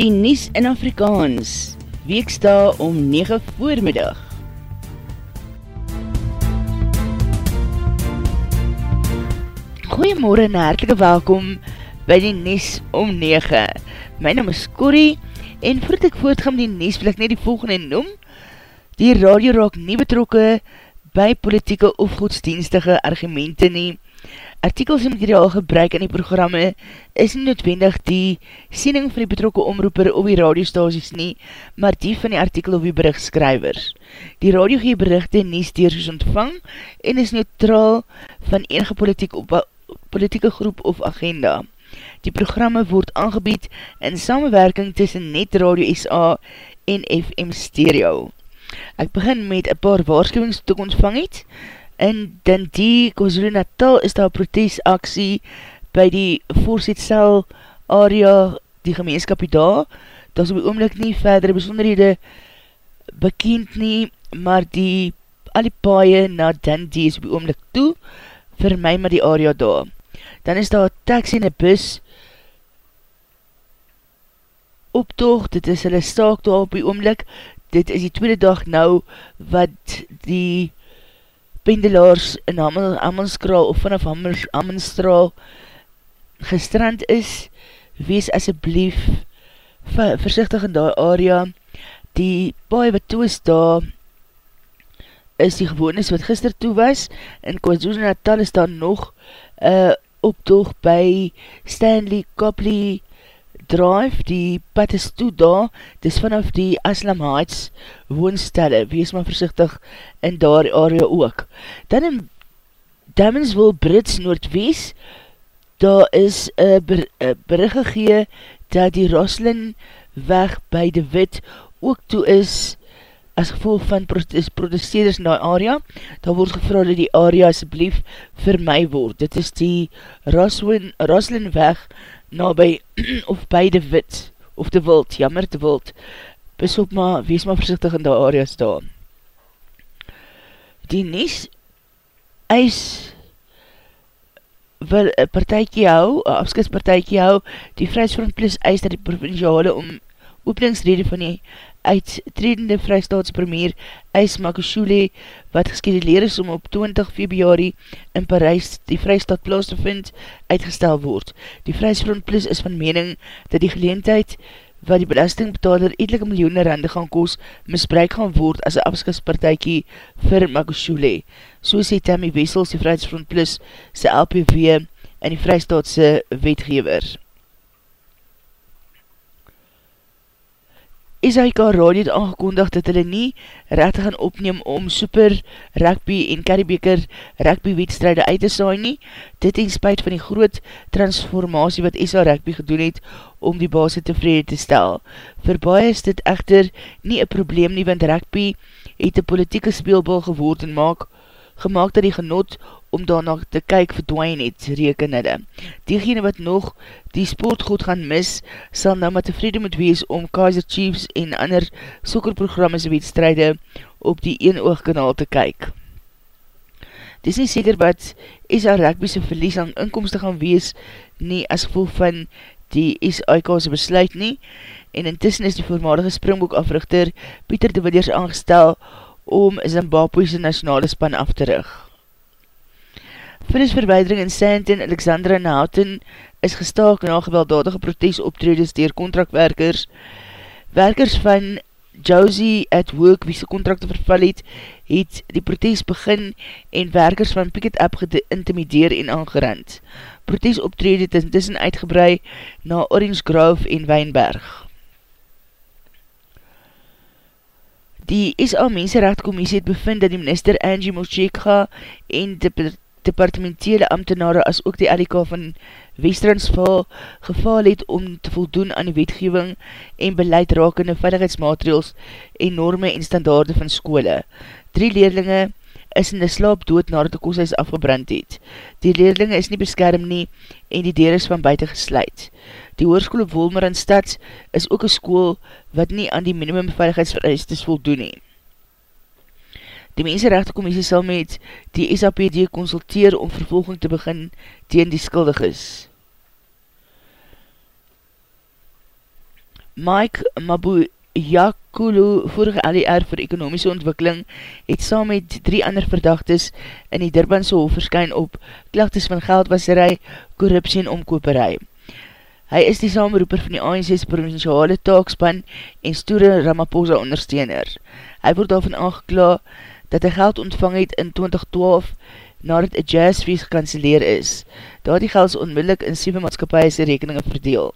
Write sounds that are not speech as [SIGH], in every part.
die Nies in Afrikaans, weeksta om 9 voormiddag. Goeiemorgen en hartelike welkom by die Nies om 9. My naam is Corrie en voordat ek voortgaan die Nies wil ek net die volgende noem. Die radio raak nie betrokke by politieke of godsdienstige argumente nie artikels en materiaal gebruik in die programme is nie noodwendig die siening van die betrokke omroeper op die radiostasies nie, maar die van die artikel of die berichtskryvers. Die radio gee berichte nie steers ontvang en is neutraal van enige politiek op, politieke groep of agenda. Die programme word aangebied in samenwerking tussen Net Radio SA en FM Stereo. Ek begin met een paar waarschuwings toe ontvang het, In Dundee, KwaZulu Natal, is daar protesaksie by die voorzitsel area, die gemeenskap daar. Daar is op die oomlik nie verdere besonderhede bekend nie, maar die al die paaie na Dundee is op die oomlik toe, vir my maar die area daar. Dan is daar taxi en bus optoog, dit is hulle staak daar op die oomlik, dit is die tweede dag nou, wat die pendelaars in Ammonskraal of vanaf Ammonskraal gestrand is, wees asjeblief versichtig in die area. Die paai wat toe is daar, is die gewoonis wat gister toe was, in KwaZulu Natal is daar nog uh, optoog by Stanley Copley Drive, die pad is toe daar, dis vanaf die Aslam Heights woonstelle, wees maar versichtig in daar area ook. Dan in Damensville Brits Noordwees, daar is een ber, bericht gegee dat die Roslin weg by de wit ook toe is as gevolg van protesteerders in die area, daar word gevra dat die area asblief vir my word. Dit is die Roslin, Roslin weg na by, [CLEARS THROAT] of by de wit, of de wild, jammer de wild, pas op maar, wees maar versichtig in die area staan. Die Nies eis wil een partijkie hou, een afskidspartijkie hou, die Vrijsfront Plus eis dat die provinciale om openingsrede van die uittredende Vrijstaatspremier Eis Makashule, wat geskeduleer is om op 20 februari in Parijs die Vrijstaat plaas te vind, uitgestel word. Die Vrijsfront Plus is van mening dat die geleentheid wat die belastingbetaler etelike miljoene rande gaan koos, misbruik gaan word as een afskispartijkie vir Makashule. So sê Tammy Wessels, die Vrijsfront Plus, sy LPV en die Vrijstaatse wetgever. SHK Radio het aangekondig dat hulle nie rechte gaan opneem om super rugby en carrybeker rugby wedstrijde uit te saai nie. Dit in spuit van die groot transformatie wat SH Rugby gedoen het om die basis tevrede te stel. Voor baie is dit echter nie een probleem nie, want rugby het een politieke speelbal geword en maak, gemaakt dat die genot om daarna te kyk verdwijn het, reken hulle. Diegene wat nog die sport goed gaan mis, sal nou maar tevrede moet wees om Kaiser Chiefs en ander sokkerprogrammes wedstrijde op die een oogkanaal te kyk. Dis nie seker wat SA Rugby'se verlies aan inkomste gaan wees nie as gevolg van die SAIK'se besluit nie en intussen is die voormalige springboek africhter Pieter de Williers aangestel om Zimbabwe'se nationale span af te rug. Vredesverweidering in Sandton, Alexandra en Houghton is gestaak na gewelddadige protesoptredes dier contractwerkers. Werkers van Josie at Work, wie sy contracte verval het, het die protest begin en werkers van Picket Up geïntimideer en aangerand. Protesoptrede het intussen uitgebrei na Orange Grove en Wijnberg. Die SA Mensenrechtkommissie het bevind dat die minister Angie Moshekha en die departementele ambtenare as ook die LK van Westransval gevaal het om te voldoen aan die wetgeving en beleid rakende veiligheidsmaatregels en norme en standaarde van skole. Drie leerlinge is in die slaap dood nadat die kooshuis afgebrand het. Die leerlinge is nie beskerm nie en die deur is van buiten gesluit. Die hoorskoel op Wolmer in Stads is ook een school wat nie aan die minimum veiligheidsvereistes voldoen het. Die Mensenrechtekommissie sal met die SAPD consulteer om vervolging te begin teen die skuldig is. Mike Mabu Jakulu, vorige LER vir ekonomiese ontwikkeling, het saam met drie ander verdachtes in die Durbanse hof verskyn op klachtes van geldwasserij, korruptie en omkoperij. Hy is die samenroeper van die ANC's provinciale taakspan en stoere Ramaphosa ondersteuner. Hy word daarvan aangekla dat hy geld ontvang het in 2012 nadat een jazzfeest gekanceleer is. Daar die geld is onmiddellik in 7 maatskapie rekeninge verdeel.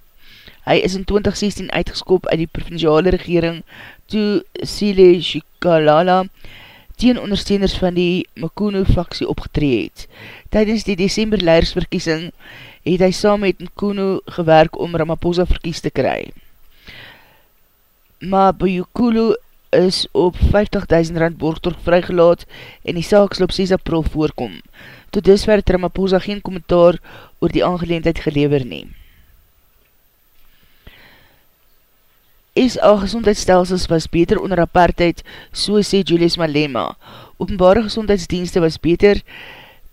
Hy is in 2016 uitgeskop uit die provinciale regering toe Sile Shikalala teen ondersteuners van die Mekunu faksie opgetree het. Tijdens die december leidersverkiesing het hy saam met Mekunu gewerk om Ramaphosa verkies te kry. Maar Buyukulu is op 50.000 rand borgtorg vrygelaat en die saak sal op 6 april voorkom. Tot disver het Ramaphosa geen kommentaar oor die aangeleendheid gelever neem. SA gezondheidsstelsels was beter onder apartheid, so sê Julius Malema. Openbare gezondheidsdienste was beter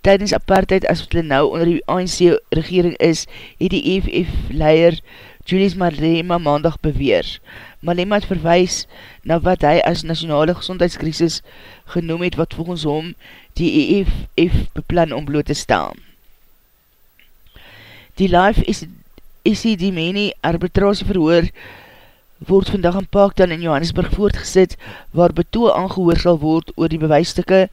tydens apartheid as wat hulle nou onder die ANC regering is, het die EFF-leier Julius Malema maandag beweer. Malema het verwijs na wat hy as nationale gezondheidskrisis genoem het wat volgens hom die EFF beplan om bloot te staan. Die live is, is die Meni arbitrasie verhoor word vandag in Parktown in Johannesburg voortgesit, waar betoe aangehoor sal word oor die bewijstukke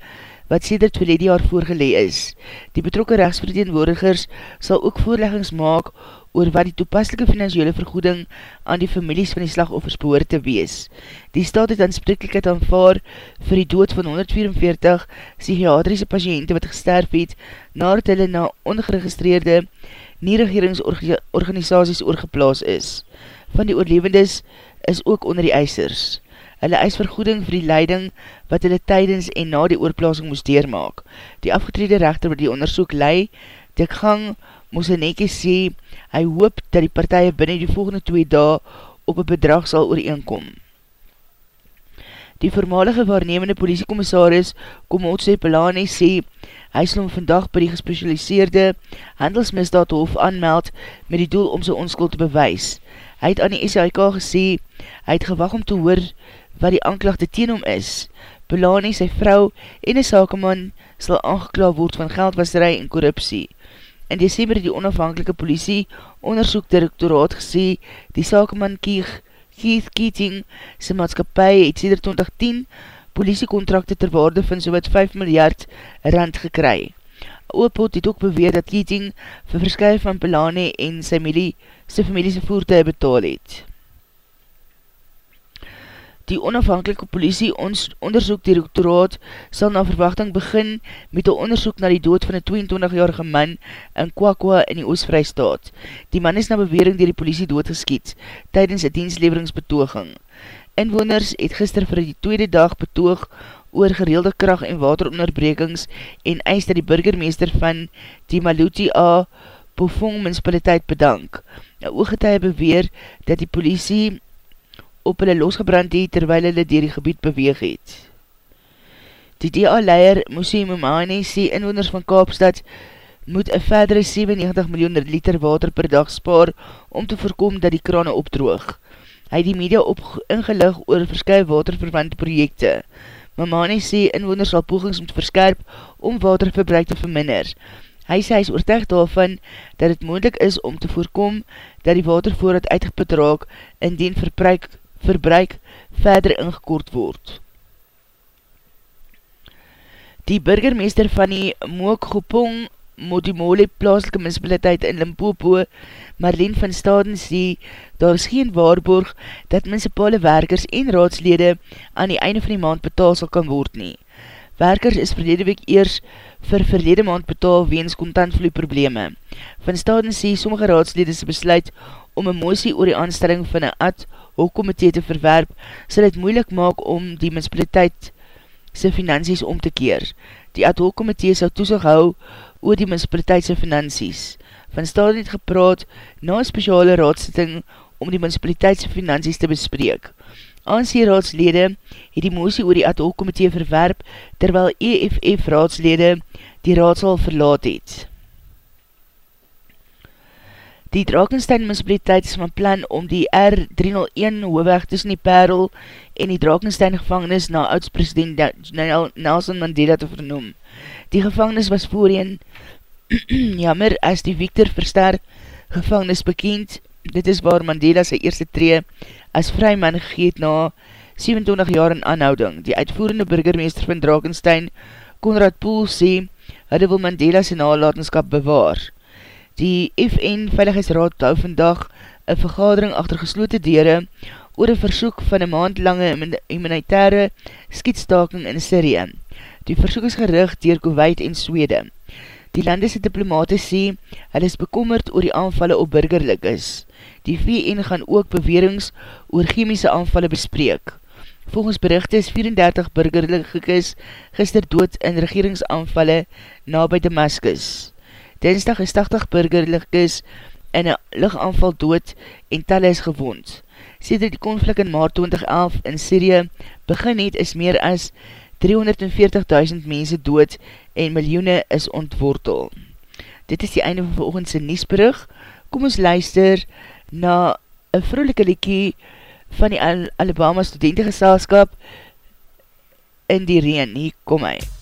wat sedert verlede jaar voorgelee is. Die betrokke rechtsverteenwoordigers sal ook voorleggings maak oor wat die toepaslike financiële vergoeding aan die families van die slagoffers behoor te wees. Die staat het aanspreeklikheid aanvaar vir die dood van 144 psychiatrische patiënte wat gesterf het, nadat hulle na ongeregistreerde nie-regeringsorganisaties oorgeplaas is van die oorlevendes is ook onder die eisers. Hulle eis vergoeding vir die leiding wat hulle tydens en na die oorplasing moes deurmaak. Die afgetrede rechter wat die onderzoek lei, Dik Gang moes een nekie sê, hy hoop dat die partije binnen die volgende twee dae op een bedrag sal ooreenkom. Die voormalige waarnemende politiekommissaris Komotse Pelani sê, hy sal hom vandag by die gespecialiseerde handelsmisdaadhof aanmeld met die doel om sy onskuld te bewys. Hy het aan die SHK gesê, hy het gewag om te hoor wat die aanklachte teen hom is. Belani, sy vrou en die sakeman sal aangekla word van geldwasserij en korruptie. In december het die onafhankelike politie onderzoekdirektoraat gesê, die sakeman Keith, Keith Keating, sy maatskapie het sêder 2010 politiekontrakte ter waarde van so wat 5 miljard rand gekry. Oopot het ook beweer dat Keating vir verskye van Belani en sy familie sy familiese voertuig betaal het. Die onafhankelike politie onderzoek directoraat sal na verwachting begin met die onderzoek na die dood van een 22-jarige man in Kwakwa in die Oostvrijstaat. Die man is na bewering dier die politie doodgeskiet tydens die diensleveringsbetoging. Inwoners het gister vir die tweede dag betoog oor gereelde kracht en wateronderbrekings en eis dat die burgermeester van die Maluti A Pofong Municipaliteit bedank. Een ooggetuie beweer dat die politie op hulle losgebrand het terwyl hulle dier die gebied beweeg het. Die DA-leier Moussie Moumani sê inwoners van Kaapstad moet een verdere 97 miljoen liter water per dag spaar om te voorkom dat die krane opdroog. Hy die media op ingelig oor verskye waterverwante projekte. Mamani sê inwoners sal pogings moet verskerp om waterverbruik te verminder. Hy sê hy is oortuig daarvan dat het moeilik is om te voorkom dat die watervoorraad uitgeput raak indien verbruik, verbruik verder ingekort word. Die burgermeester van die Mook Gopong Modimole plaaslike municipaliteit in Limpopo, Marleen van Staden sê, daar is geen waarborg dat municipale werkers en raadslede aan die einde van die maand betaal sal kan word nie. Werkers is verlede week eers vir verlede maand betaal weens kontantvloei probleme. Van staden sê sommige raadslede se besluit om een moesie oor die aanstelling van een ad hoog komitee te verwerp, sal het moeilik maak om die municipaliteit sy finansies om te keer. Die ad hoog komitee sal toesig hou oor die municipaliteit sy finansies. Van staden het gepraat na een speciale raadsitting om die municipaliteit sy finansies te bespreek. ANC raadslede het die moesie oor die ad hoc komitee verwerp, terwyl EFF raadslede die raadsal verlaat het. Die Drakenstein municipaliteit is van plan om die R301 hoofweg tussen die Perl en die Drakenstein gevangenis na oudspresident Nelson Mandela te vernoem. Die gevangenis was voorheen [CLEARS THROAT] jammer as die Victor Verster gevangenis bekend. Dit is waar Mandela sy eerste tree as vryman gegeet na 27 jaar in aanhouding. Die uitvoerende burgermeester van Drakenstein, Konrad Poel, sê, hy wil Mandela sy nalatenskap bewaar. Die FN Veiligheidsraad hou vandag een vergadering achter geslote dere oor een versoek van een maandlange humanitaire skietstaking in Syrië. Die versoek is gerig dier Kuwait en Swede. Die landese diplomate sê, hy is bekommerd oor die aanvalle op burgerlik is. Die VN gaan ook bewerings oor chemiese aanvalle bespreek. Volgens berichte is 34 burgerlik is gister dood in regeringsaanvalle na by Damascus. Dinsdag is 80 burgerlikes in een lichaanval dood en tel is gewond. Sedert die konflik in maart 2011 in Syrië begin het is meer as 340.000 mense dood en miljoene is ontwortel. Dit is die einde van volgendse Niesbrug. Kom ons luister na een vroelike liekie van die Alabama studentengeselskap in die reen. Hier kom hy.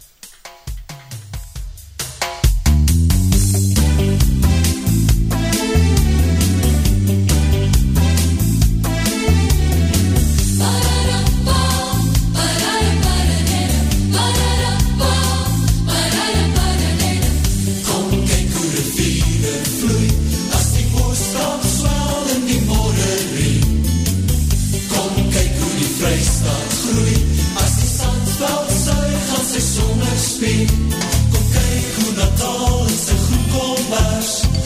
us.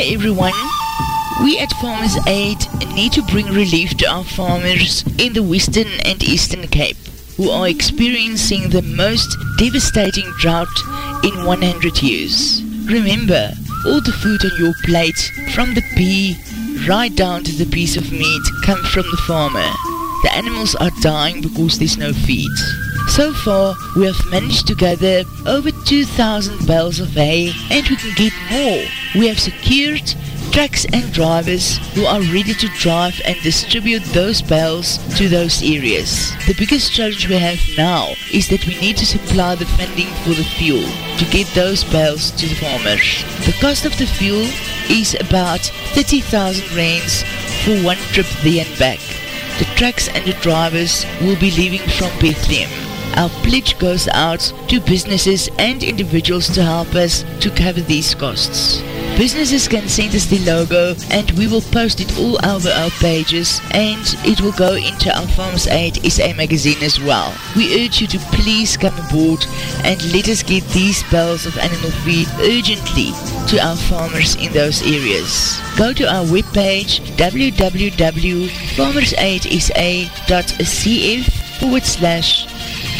Hi everyone, we at Farmers Aid need to bring relief to our farmers in the Western and Eastern Cape who are experiencing the most devastating drought in 100 years. Remember, all the food on your plate, from the pea right down to the piece of meat, come from the farmer. The animals are dying because there's no feed. So far, we have managed to gather over 2,000 bales of hay and we can get more. We have secured trucks and drivers who are ready to drive and distribute those bales to those areas. The biggest challenge we have now is that we need to supply the funding for the fuel to get those bales to the farmers. The cost of the fuel is about 30,000 rands for one trip there and back. The trucks and the drivers will be leaving from Bethlehem. Our pledge goes out to businesses and individuals to help us to cover these costs. Businesses can send us the logo and we will post it all over our pages and it will go into our Farmers Aid SA magazine as well. We urge you to please come aboard and let us get these bales of animal feed urgently to our farmers in those areas. Go to our webpage www.farmersaidsa.cf forward slash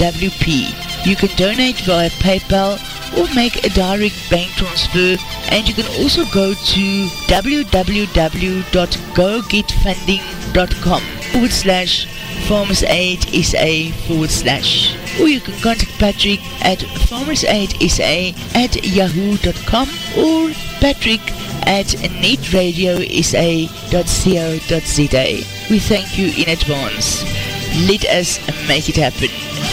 WP. You can donate via PayPal or make a direct bank transfer and you can also go to www.gogetfunding.com forward slash farmersaidsa forward slash or you can contact Patrick at farmersaidsa at yahoo.com or patrick at netradiosa.co.za We thank you in advance. Let us make it happen.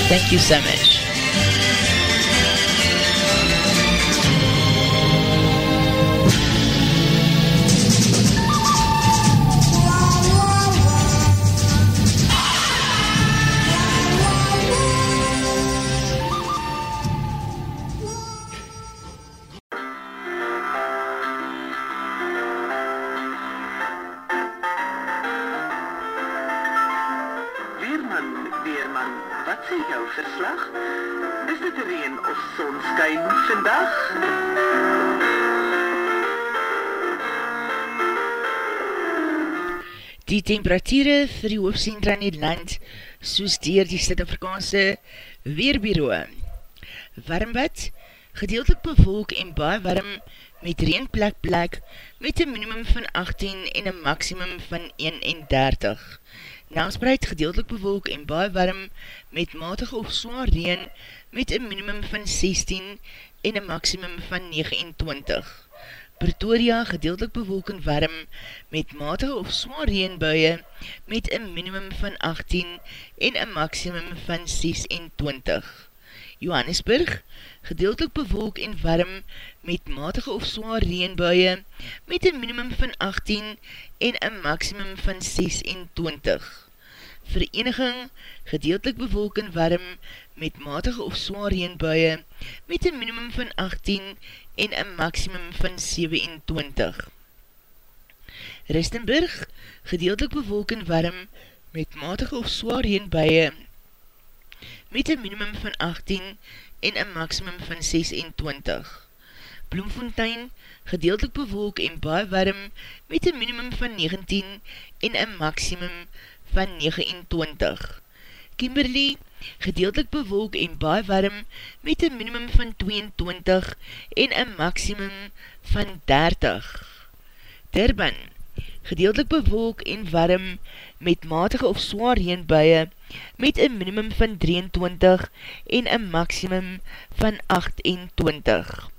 Thank you so much. Temperatuur vir die hoofdcentra in die land soos dier die Stad-Afrikaanse Weerbureau. Warmbad, gedeeltelik bevolk en baie warm met reenplek plek met een minimum van 18 en een maximum van 31. Naaspreid gedeeltelik bevolk en baie warm met matige of zwaar reen met een minimum van 16 en een maximum van 29. Pretoria gedeeltelik bewolk en warm met matige of zwaar reenbuie met een minimum van 18 en een maximum van 26. Johannesburg gedeeltelik bewolk en warm met matige of zwaar reenbuie met een minimum van 18 en een maximum van 26. Vereniging gedeeltelik bewolk en warm met matige of zwaar reenbuie met een minimum van 18 en een maximum van 27. Ristenburg, gedeeltelik bewolk en warm met matige of zwaar reenbuie met een minimum van 18 en een maximum van 26. Bloemfontein, gedeeltelik bewolk en baie warm met een minimum van 19 en een maximum van 29. Kimberley, gedeeltelik bewolk en baie warm met een minimum van 22 en een maximum van 30. Durban, gedeeltelik bewolk en warm met matige of zwaar heenbuie met een minimum van 23 en een maximum van 28.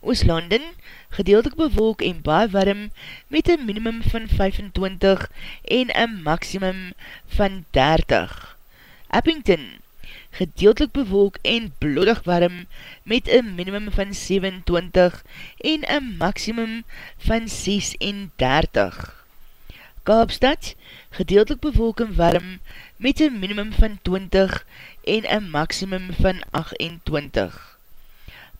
Ooslanden, gedeeltelik bewolk en baie warm met een minimum van 25 en een maximum van 30. Abington, gedeeltelik bewolk en bloedig warm met een minimum van 27 en een maximum van 36. Kaapstad, gedeeltelik bewolk en warm met een minimum van 20 en een maximum van 28.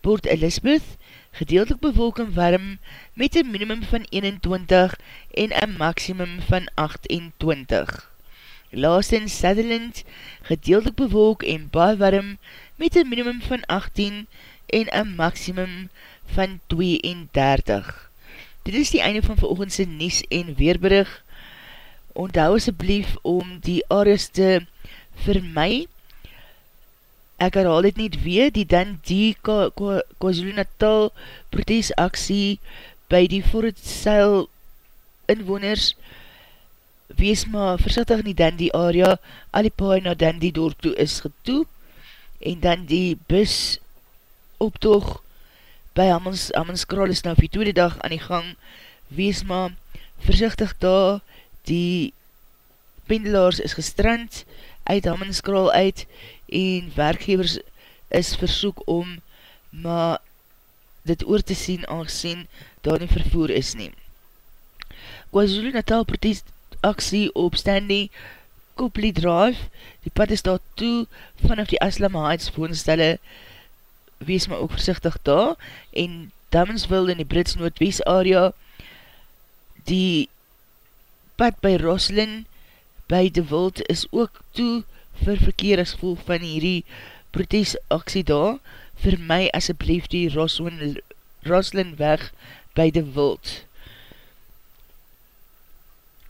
Port Elizabeth, gedeeltelik bewolk en warm met een minimum van 21 en een maximum van 28. Lawson Sutherland, gedeeltelik bewolk en baie warm met een minimum van 18 en een maximum van 32. Dit is die einde van veroogendse Nies en Weerbrug. Onthou asjeblief om die areas te vermy. Ek herhaal dit niet weer, die dan die KwaZulu-Natal protesaksie by die Voortseil inwoners vermy wees maar versichtig nie dan die area, al die paai na dan die dorp toe is getoe, en dan die bus optoog by Hammons Kral is nou vir die tweede dag aan die gang, wees maar versichtig daar, die pendelaars is gestrand uit Hammons Kral uit, en werkgevers is versoek om maar dit oor te sien, aangezien daar nie vervoer is neem. KwaZulu Natal protest aksie op Stanley Copley Drive. Die pad is daar toe vanaf die Aslam Heights woonstelle. Wees my ook versichtig daar. En Damensville in die Brits Noordwest area. Die pad by Roslyn by De Wild is ook toe vir verkeer as gevolg van hierdie protesaksie daar. Vir my asjeblief die Roslyn, Roslyn weg by De Wild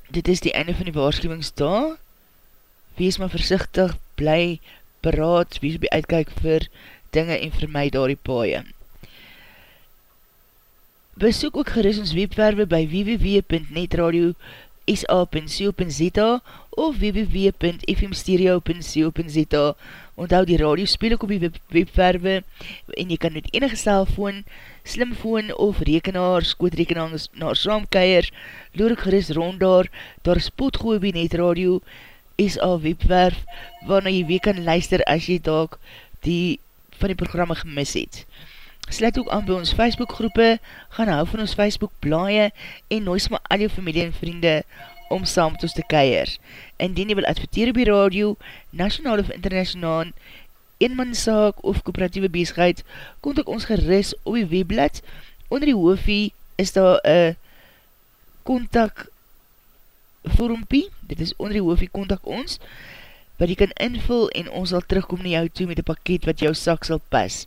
dit is die einde van die waarschuwingsdag. Wees maar versichtig, bly, beraad, wees op die uitkijk vir dinge en vir my daar die paaie. Besoek ook geris ons webwerwe by www.netradio.sa.co.za of www.fmstereo.co.za Onthou die radio speel ook op die webwerwe en jy kan met enige cellfoon, slimfoon of rekenaar, skootrekenaar na saamkeier, loor ek gerust rond daar, daar spot gooi by net radio, SA webwerf, waarna jy weer kan luister as jy daak die van die programme gemis het. Sluit ook aan by ons Facebook groepe, gaan hou van ons Facebook blaie en nooit maar al jou familie en vriende om saam met ons te keier. Indien jy wil adverteer die radio, nationaal of internationaal, eenmanszaak of kooperatieve bezigheid, kont ek ons geris op die webblad. Onder die hoofie is daar een kontak vormpie, dit is onder die hoofie kontak ons, wat jy kan invul en ons sal terugkom na jou toe met die pakket wat jou sak sal pas.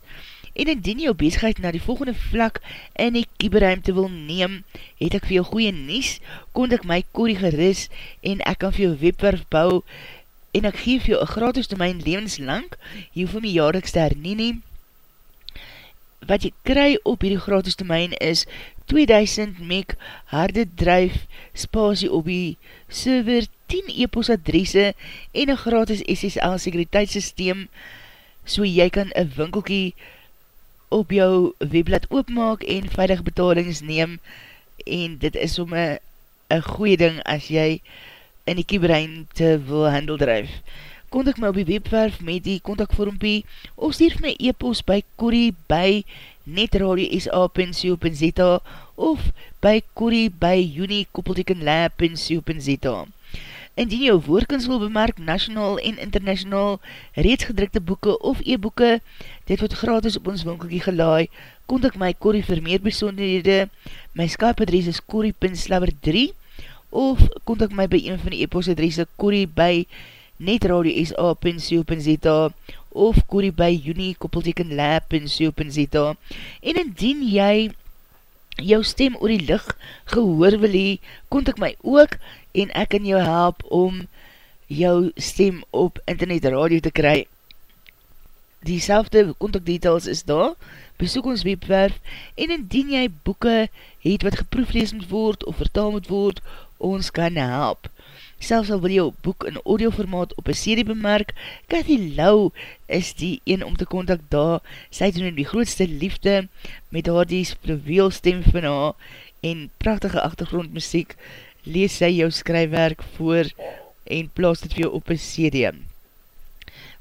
En indien jou bezigheid na die volgende vlak in die kieberuimte wil neem, het ek vir jou goeie nies, kon ek my korie geris en ek kan vir jou webwerf bou en ek geef jou een gratis domein levenslang, jy hoef my jaarliks te hernie neem. Wat jy kry op hierdie gratis domein is 2000 meg harde drijf spasie op die server 10 e-post adresse en een gratis SSL sekuriteitssysteem so jy kan een winkelkie op jou webblad oopmaak en veilige betalings neem en dit is om een goeie ding as jy in die kiebrein te wil handel drijf. Kontak my op die webwerf met die kontakvormpie of stuur my e-post by Corrie by netradio.sa.co.za of by Corrie by unikoppeltekenlab.co.za. Indien jou woordkens wil bemerk, nationaal en international, reeds gedrukte boeken of e-boeken, dit word gratis op ons winkelkie gelaai, kontak my Corrie vir meer besonderhede, my Skype adres is corrie.slabber3, of kontak my by een van die e-post adresse Corrie by netradio.sa.co.za of Corrie by unikoppeltekenlab.co.za en indien jy jou stem oor die licht gehoor wil hee, kontak my ook en ek kan jou help om jou stem op internet radio te kry. Die selfde contactdetails is daar, besoek ons webwerf en indien jy boeken het wat geproeflees moet word of vertaal moet word, ons kan help. Selfs al wil jou boek in audioformaat op een serie bemerk, Cathy Lau is die een om te contact daar. Sy doen die grootste liefde met haar die fluweelstem van haar en prachtige achtergrondmuziek lees sy jou skrywerk voor en plaas dit vir jou op een CD.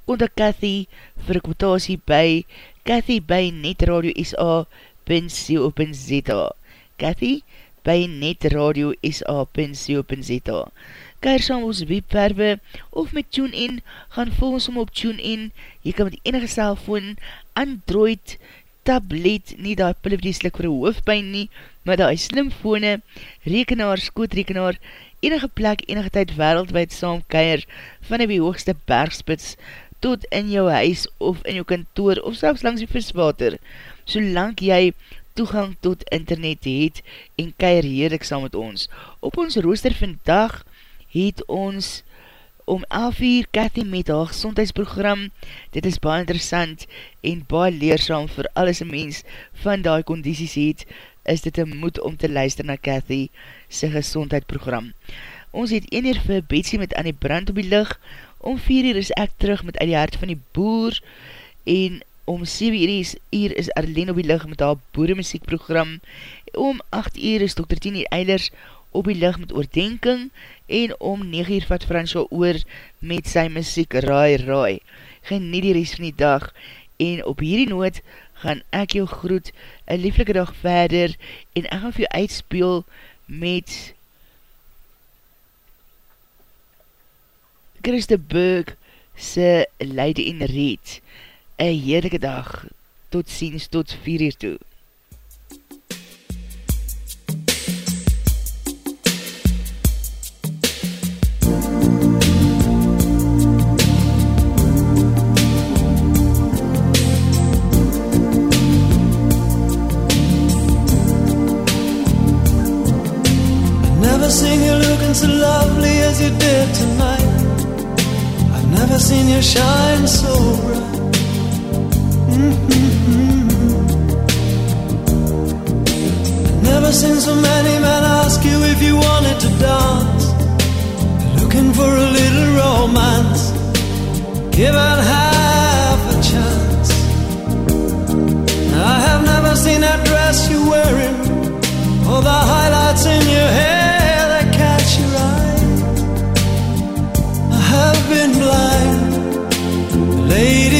Contact Cathy vir kwotasie by Cathy by netradio.sa.co.za Cathy by netradio.sa.co.za Keir saam ons webwerwe of met TuneIn, gaan vol ons om op TuneIn. Jy kan met enige cellfoon, Android, tablet, nie die pillevrieslik vir hoofdpijn nie, maar die slimfone, rekenaar, skootrekenaar, enige plek, enige tyd wereldwijd saam keir, van die hoogste bergspits, tot in jou huis, of in jou kantoor, of selfs langs die viswater, solang jy toegang tot internet het, en keir heerlik saam met ons. Op ons rooster vandag, het ons om 11 uur Cathy met haar gezondheidsprogram. Dit is baie interessant en baie leerzaam vir alles een mens van die condities het, is dit een moed om te luister na Cathy sy gezondheidsprogram. Ons het 1 uur vir Betsy met Annie Brand op die licht, om 4 uur is ek terug met uit die hart van die boer en om 7 uur is, uur is Arlene op die licht met haar boeremuziekprogram, om 8 uur is Dr. Tini Eilers op die licht met oordenking en om 9 uur vat Fransjo oor met sy muziek Raai Raai. Geniet die rest van die dag en op hierdie noot gaan ek jou groet een lieflike dag verder en ek gaan vir jou uitspeel met Christe Burg se Leide en Reed. Een heerlijke dag. Tot ziens, tot 4 uur toe. so lovely as you did tonight. I've never seen you shine so bright. If you wanted to dance. Looking for a little romance. Given half a chance. I have never seen that dress you're wearing. Or the highlights in your hair that catch your eye. I have been blind, lady